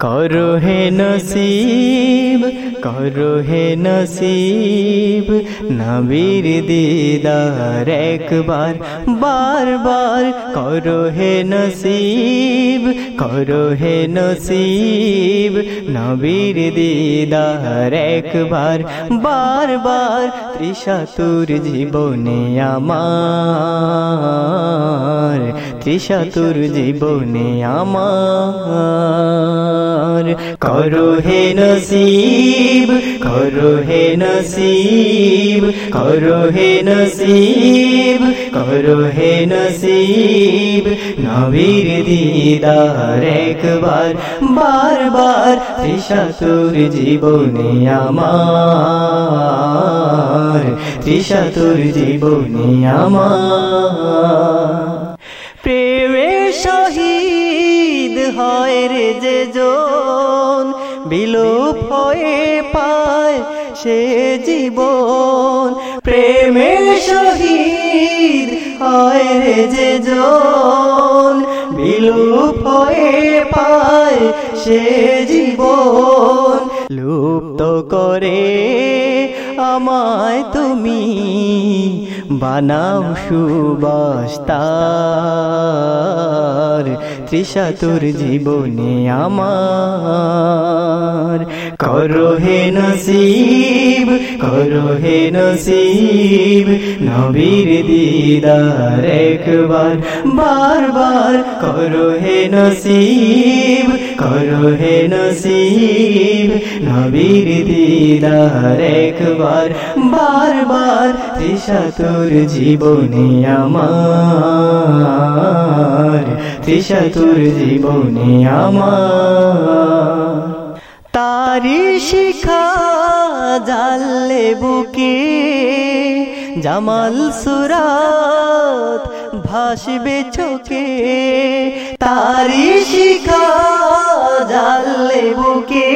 করো হে নসিব করো হে নসিব নবীর দিদার একবার বারবার করো হে নসিব করো হে নসিব নবীর দিদার একবার বারবার ত্রিশাতুর জীবনে আমার ত্রিশাতুর জীবনে আমার করো হে নসিব করো হে নসিব করো হে নসিব করো হে নসিব নবীর দিদার একবার বারবার ত্রিশাতুর জীবনে আমার ত্রিশাতুর জীবনে আমার শহীদ হয় রে যে জন। বিলোপ হয়ে পায় সে জীবন। প্রেমে শহীদ হয় রে যে জন। বিলোপ হয়ে পায় সে জীবন। লুপ্ত করে আমায় তুমি বানাও সুবাস্তার ত্রিশাতুর জীবনে আমার। করো হে নসিব, করো হে নসিব, নবীর দিদার একবার, বারবার করো হে নসিব, করো হে নসিব, নবীর দিদার একবার, বারবার ত্রিশাতুর জীবনে আমার। ত্রিশাতুর জীবনে আমার। তারি শিখা জানলে বুকে জামাল সুরাত ভাসবে চোখে। তারি শিখা জানলে বুকে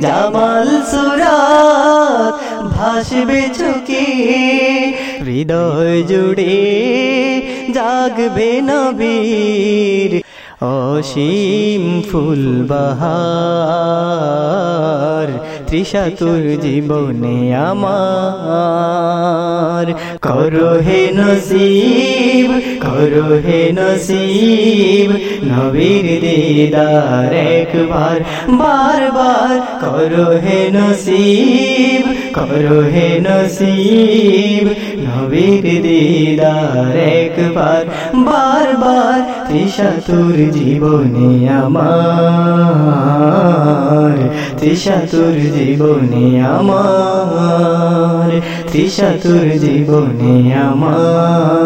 জামাল সুরাত ভাসবে চোখে। হৃদয় জুড়ে জাগবে নবীর অসীম ফুল বাহার ত্রিশাতুর জীবনে আমার। করো হে নসিব, করো হে নসিব, নবীর দিদার একবার, বারবার করো হে নসিব করো হে নসিব নবীর দিদার একবার, বারবার ত্রিশাতুর জীবনে আমার, ত্রিশাতুর জীবনে আমার, ত্রিশাতুর জীবনে আমার,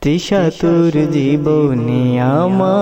ত্রিশাতুর জীবনে আমার।